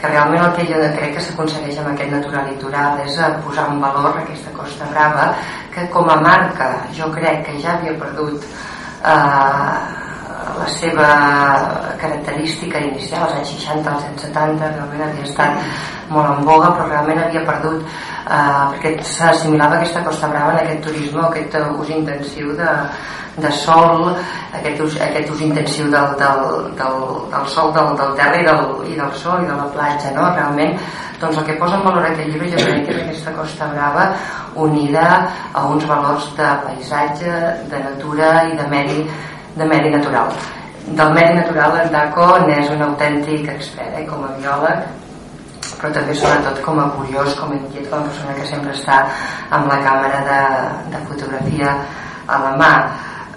que realment el que jo crec que s'aconsegueix amb aquest natural litoral és eh, posar en valor aquesta Costa Brava que com a marca jo crec que ja havia perdut eh, seva característica inicial als anys 60, als anys 70 realment havia estat molt en boga però realment havia perdut eh, perquè s'assimilava aquesta Costa Brava en aquest turisme aquest ús intensiu de, de sol, aquest ús, aquest ús intensiu del, del, del, del sol, del, del terra i del, i del sol i de la platja, no? Realment, doncs el que posa en valor aquest llibre jo crec que és aquesta Costa Brava unida a uns valors de paisatge, de natura i de medi, de medi natural. Del medi natural en Daco n'és un autèntic expert, eh, com a biòleg, però també sobretot com a curiós, com a inquiet, com a persona que sempre està amb la càmera de, de fotografia a la mà